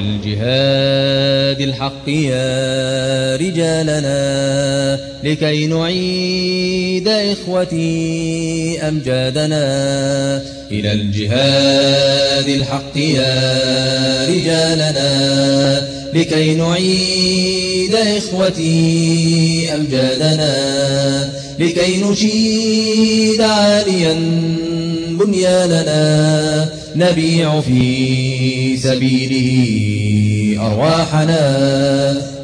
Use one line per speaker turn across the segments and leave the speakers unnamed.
الجهاد الحق يا رجالنا لكي نعيد إخوتي أمجادنا. إلى الجهاد الحق يا رجالنا لكي نعيد إخوتي أمجادنا. لكي نشيد عاليا بنياننا. نبيع في سبيله أرواحنا.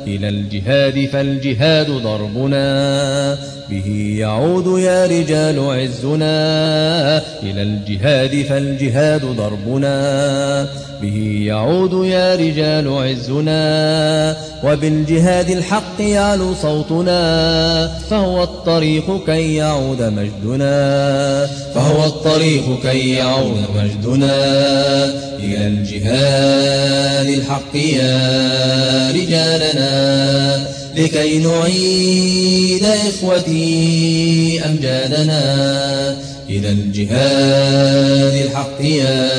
إلى الجهاد فالجهاد ضربنا. به يعود يا رجال عزنا. إلى الجهاد فالجهاد ضربنا. به يعود يا رجال عزنا. وبالجهاد الحق يعلو صوتنا فهو الطريق كي يعود مجدنا فهو الطريق كي يعود مجدنا. إلى الجهاد الحق يا رجالنا لكي نعيد إخوتي أمجادنا. إلى الجهاد الحق يا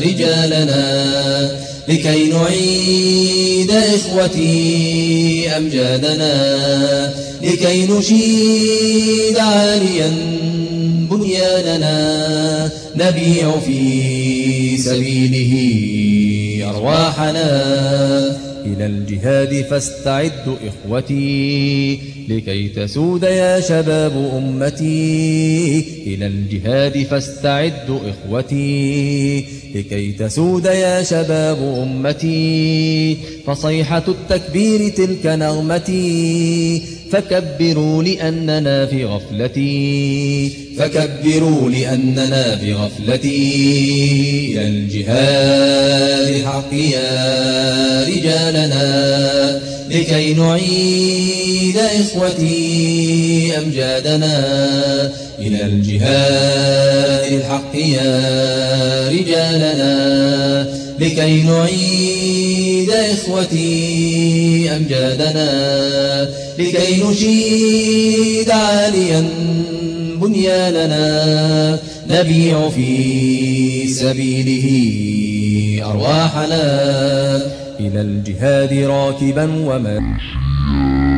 رجالنا لكي نعيد إخوتي أمجادنا لكي نشيد عاليا بنياننا. نبيع في سبيله أرواحنا. إلى الجهاد فاستعدوا إخوتي لكي تسود يا شباب أمتي. إلى الجهاد فاستعدوا إخوتي لكي تسود يا شباب أمتي. فصيحة التكبير تلك نغمتي. فكبروا لأننا في غفلتي. فكبروا لأننا في غفلتي. إلى الجهاد الحق يا رجالنا لكي نعيد إخوتي أمجادنا إلى الجهاد الحق يا رجالنا لكي نعيد إخوتي أمجادنا لكي نشيد عاليا بنياننا. نبيع في سبيله أرواحنا. إلى الجهاد راكبا وماشيا.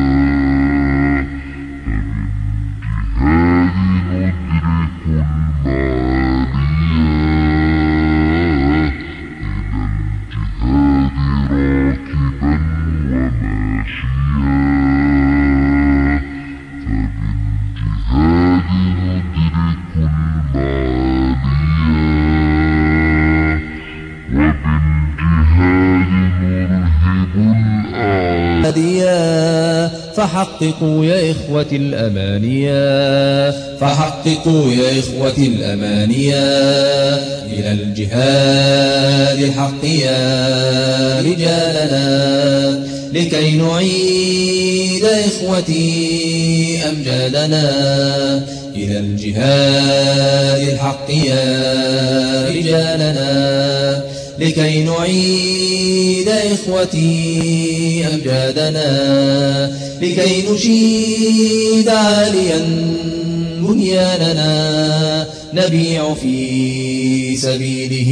فحققوا يا إخوة الأمانيا فحققوا يا إخوة الأمانيا إلى الجهاد الحق يا رجالنا. لكي نعيد إخوتي أمجادنا. إلى الجهاد الحق يا رجالنا. لكي نعيد إخوتي أمجادنا. لكي نشيد عاليا بنياننا نبيع في سبيله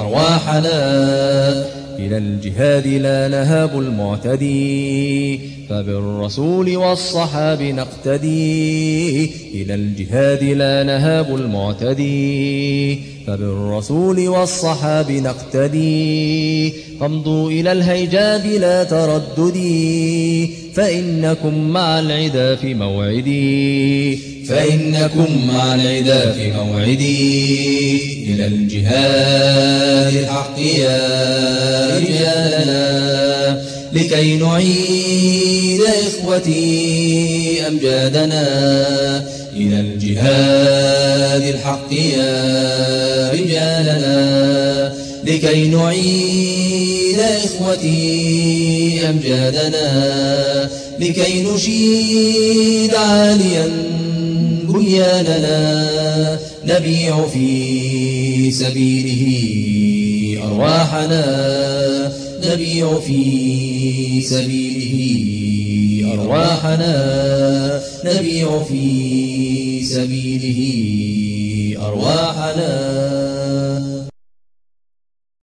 أرواحنا. إلى الجهاد لا نهاب المعتدي فبالرسول والصحاب نقتدي. إلى الجهاد لا نهاب المعتدي فبالرسول والصحاب نقتدي. فامضوا إلى الهيجاء بلا ترددي فإنكم مع العدا في موعدي. فإنكم مع العدا في موعدي. إلى الجهاد الحق يا رجالنا لكي نعيد إخوتي أمجادنا إلى الجهاد الحق يا رجالنا لكي نعيد إخوتي أمجادنا لكي نشيد عاليا بنياننا نبيع في سبيله أرواحنا نبيع في سبيله. أرواحنا نبيع في سبيله. أرواحنا